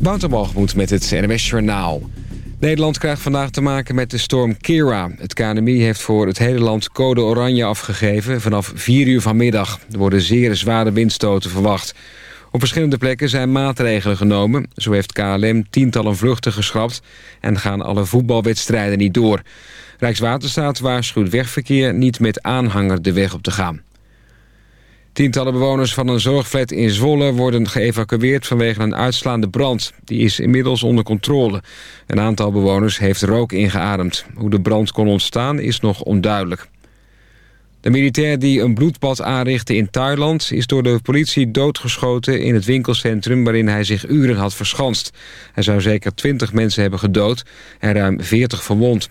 Wouter met het NWS Journaal. Nederland krijgt vandaag te maken met de storm Kira. Het KNMI heeft voor het hele land code oranje afgegeven vanaf 4 uur vanmiddag. Er worden zeer zware windstoten verwacht. Op verschillende plekken zijn maatregelen genomen. Zo heeft KLM tientallen vluchten geschrapt en gaan alle voetbalwedstrijden niet door. Rijkswaterstaat waarschuwt wegverkeer niet met aanhanger de weg op te gaan. Tientallen bewoners van een zorgflat in Zwolle worden geëvacueerd vanwege een uitslaande brand. Die is inmiddels onder controle. Een aantal bewoners heeft rook ingeademd. Hoe de brand kon ontstaan is nog onduidelijk. De militair die een bloedbad aanrichtte in Thailand... is door de politie doodgeschoten in het winkelcentrum... waarin hij zich uren had verschanst. Hij zou zeker 20 mensen hebben gedood en ruim 40 verwond.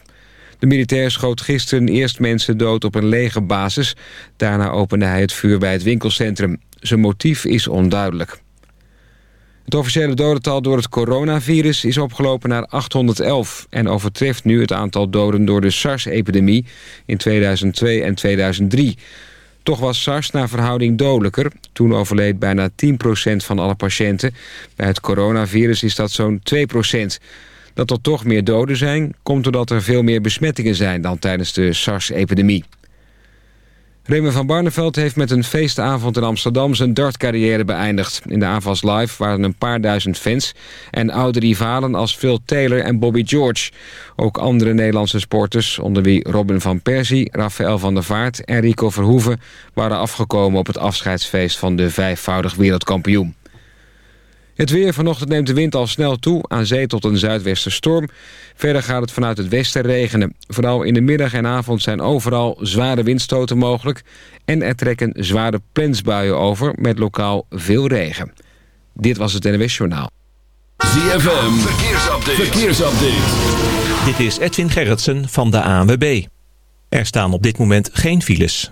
De militair schoot gisteren eerst mensen dood op een legerbasis. Daarna opende hij het vuur bij het winkelcentrum. Zijn motief is onduidelijk. Het officiële dodental door het coronavirus is opgelopen naar 811... en overtreft nu het aantal doden door de SARS-epidemie in 2002 en 2003. Toch was SARS naar verhouding dodelijker. Toen overleed bijna 10% van alle patiënten. Bij het coronavirus is dat zo'n 2%. Dat er toch meer doden zijn, komt doordat er veel meer besmettingen zijn dan tijdens de SARS-epidemie. Raymond van Barneveld heeft met een feestavond in Amsterdam zijn dartcarrière beëindigd. In de AVAS Live waren een paar duizend fans en oude rivalen als Phil Taylor en Bobby George. Ook andere Nederlandse sporters, onder wie Robin van Persie, Rafael van der Vaart en Rico Verhoeven... waren afgekomen op het afscheidsfeest van de vijfvoudig wereldkampioen. Het weer vanochtend neemt de wind al snel toe, aan zee tot een zuidwesterstorm. Verder gaat het vanuit het westen regenen. Vooral in de middag en avond zijn overal zware windstoten mogelijk... en er trekken zware plensbuien over met lokaal veel regen. Dit was het NWS Journaal. ZFM, verkeersupdate. verkeersupdate. Dit is Edwin Gerritsen van de ANWB. Er staan op dit moment geen files.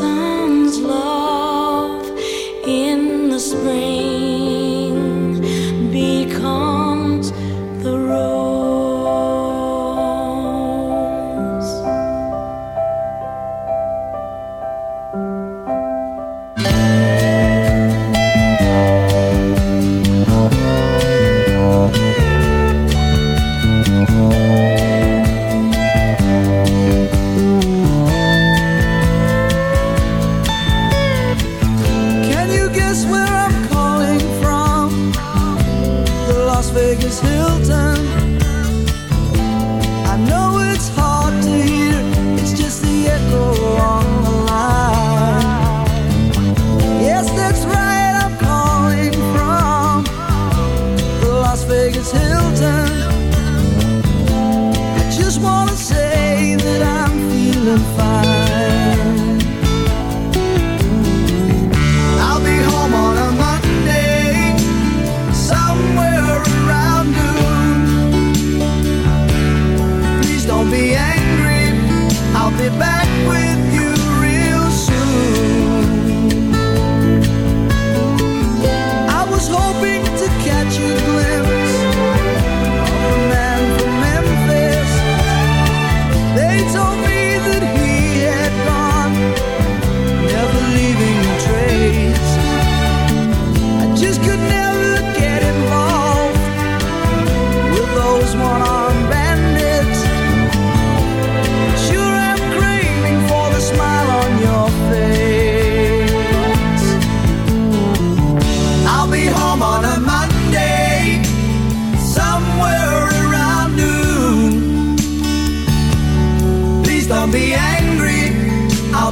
with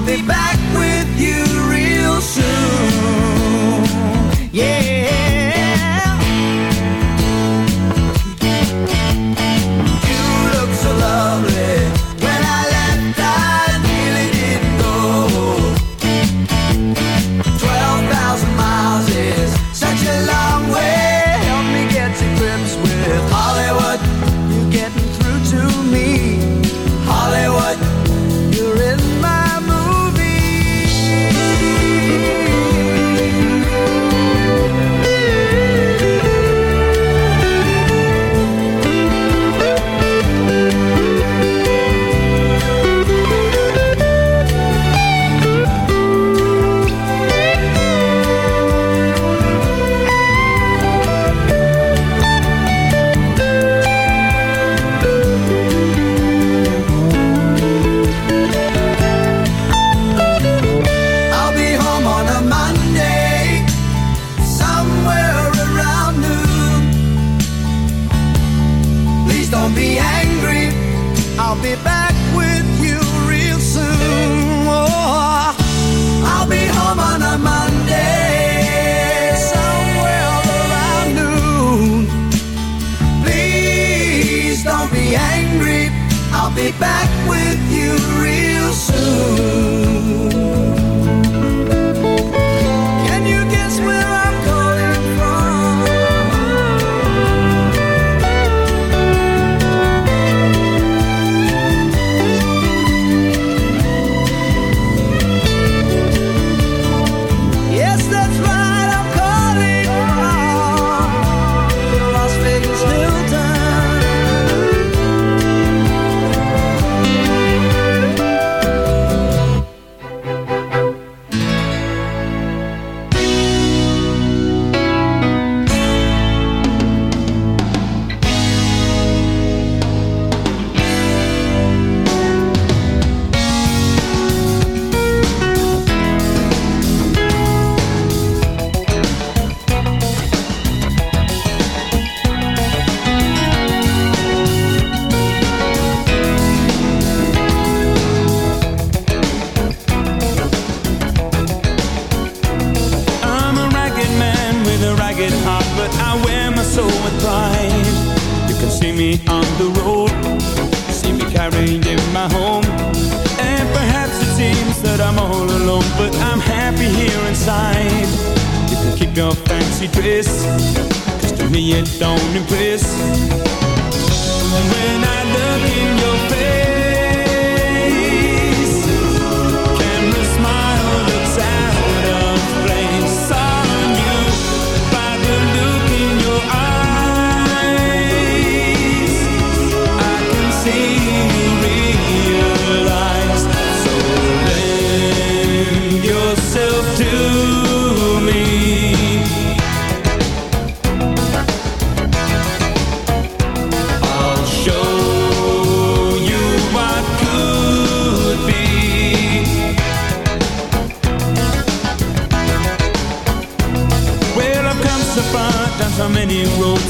be back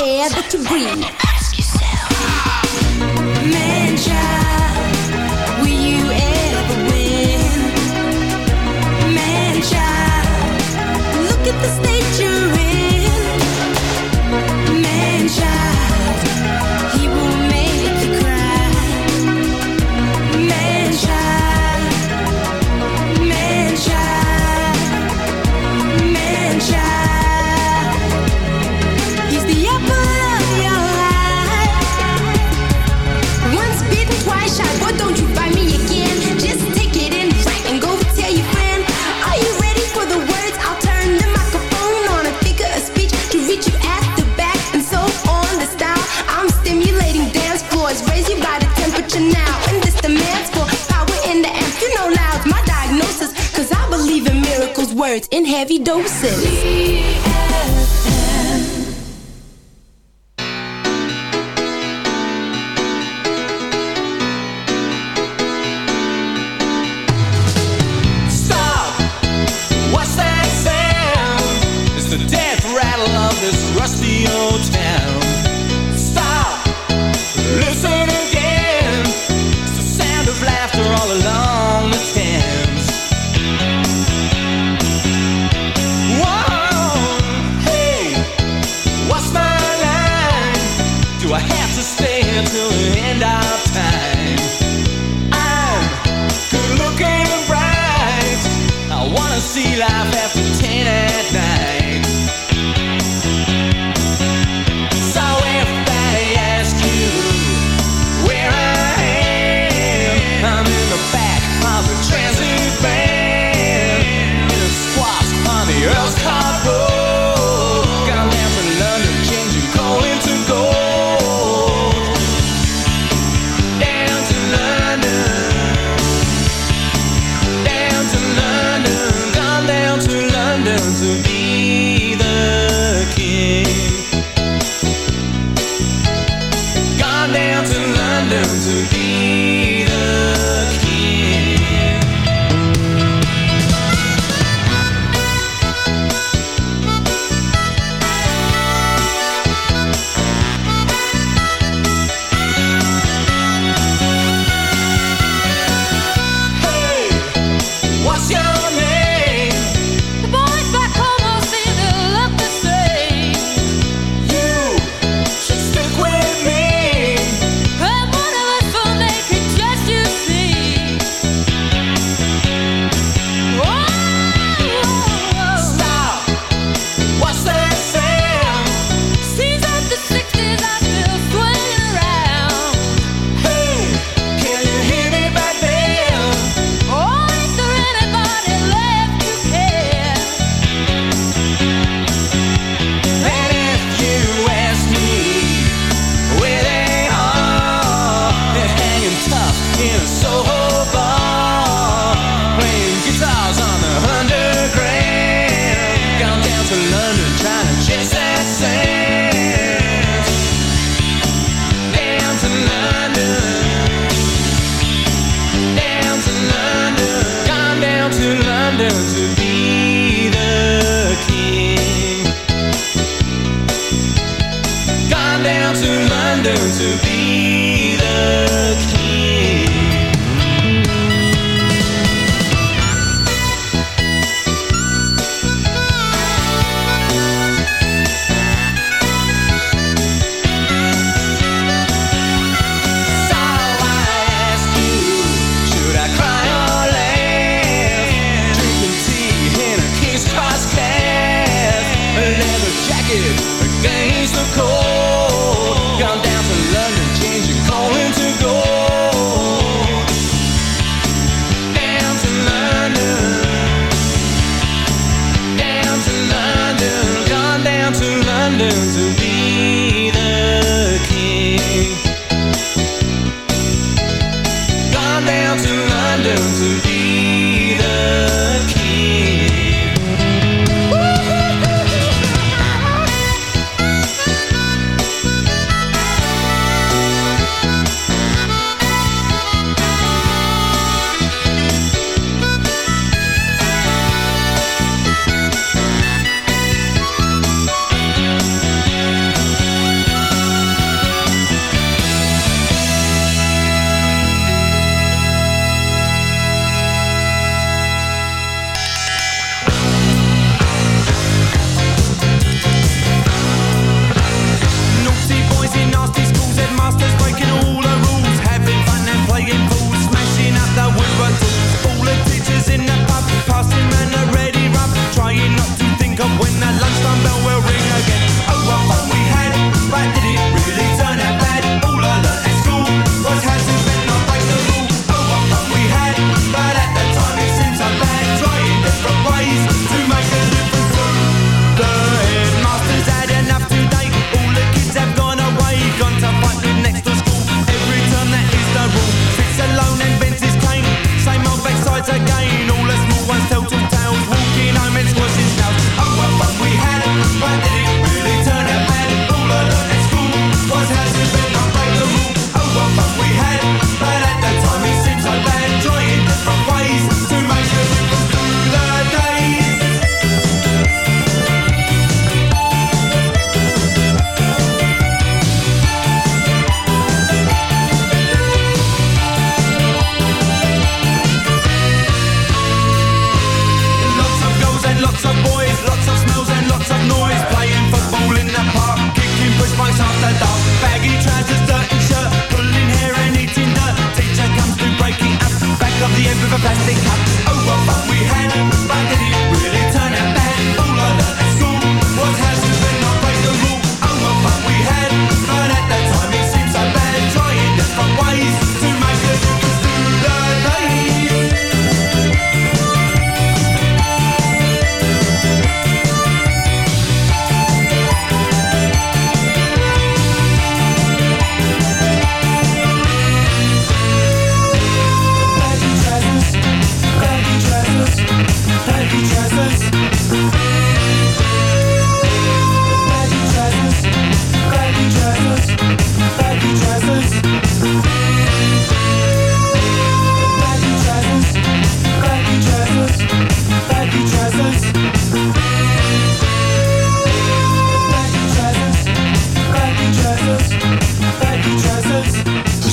air that you breathe. Ask yourself, will you ever win? Look at the state. in heavy doses. down to London to be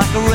Like a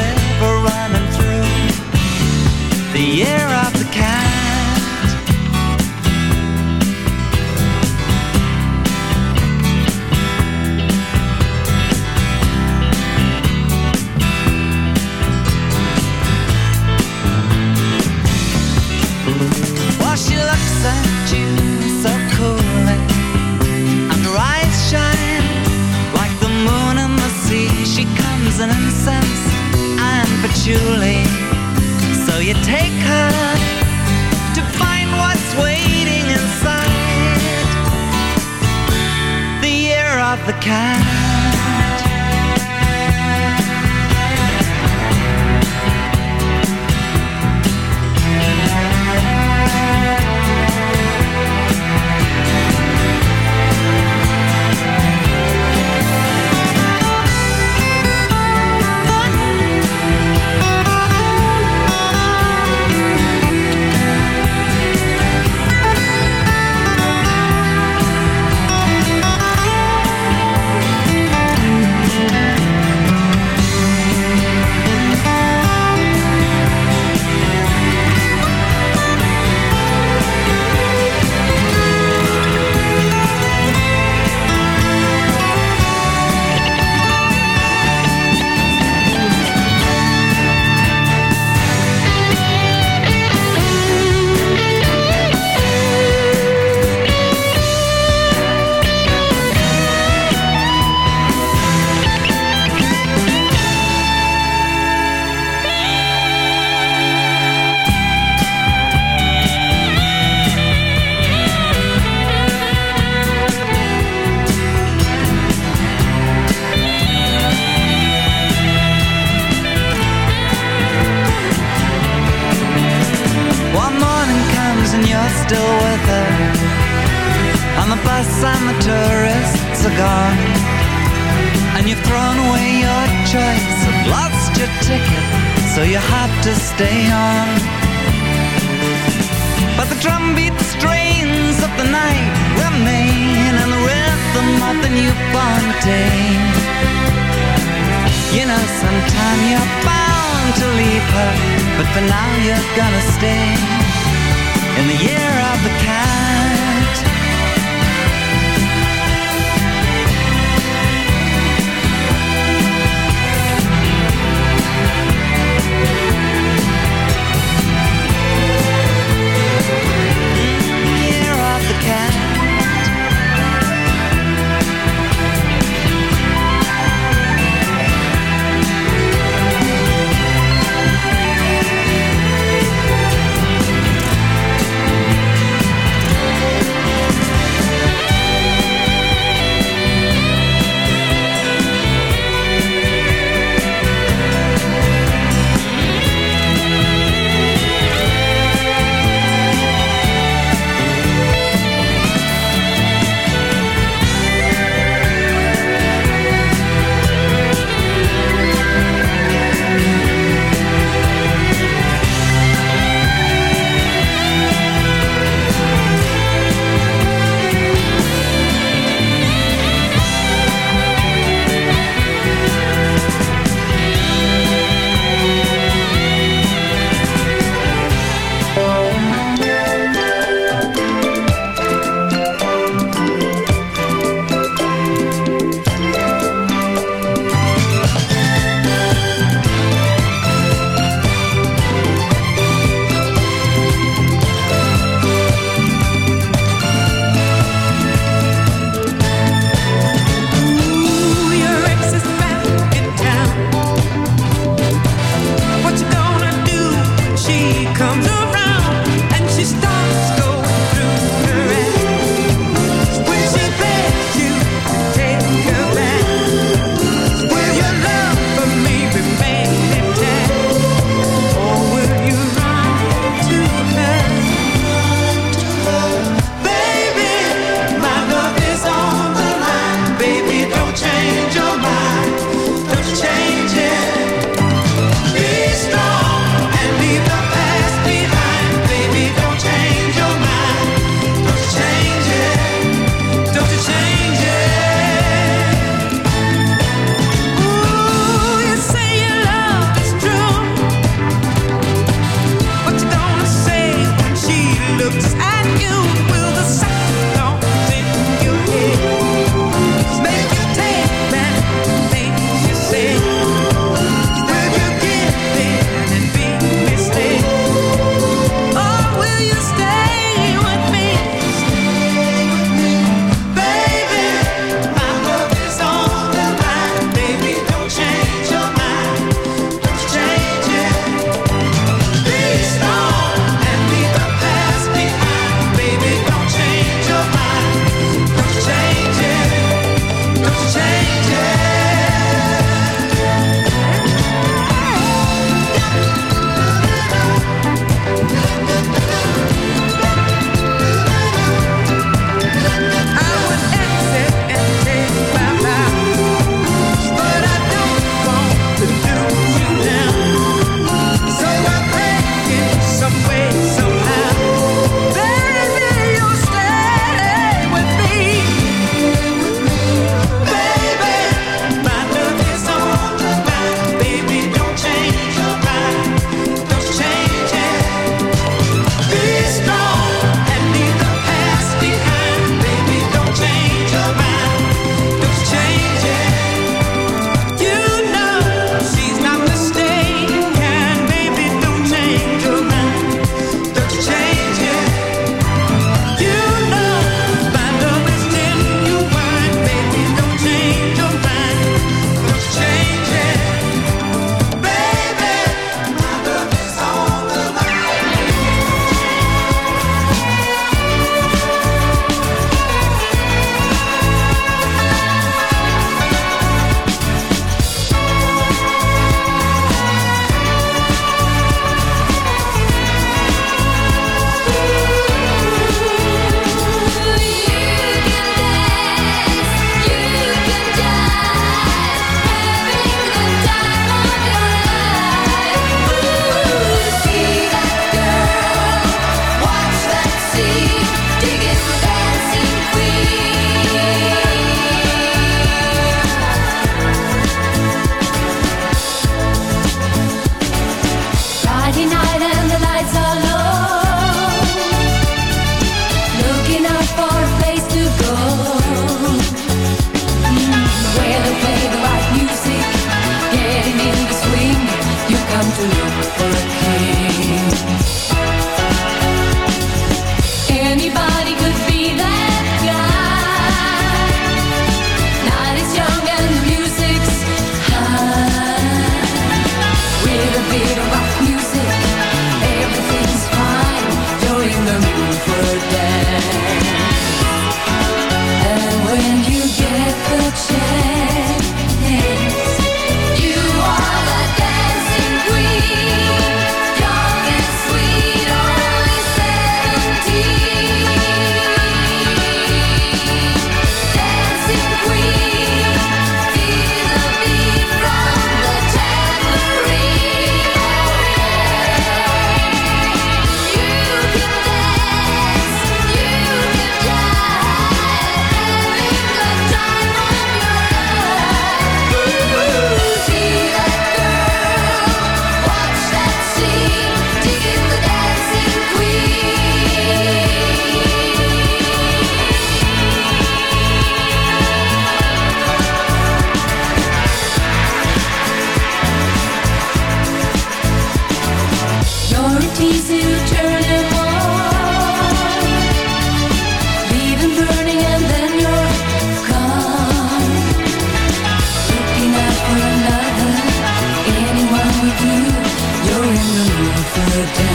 down.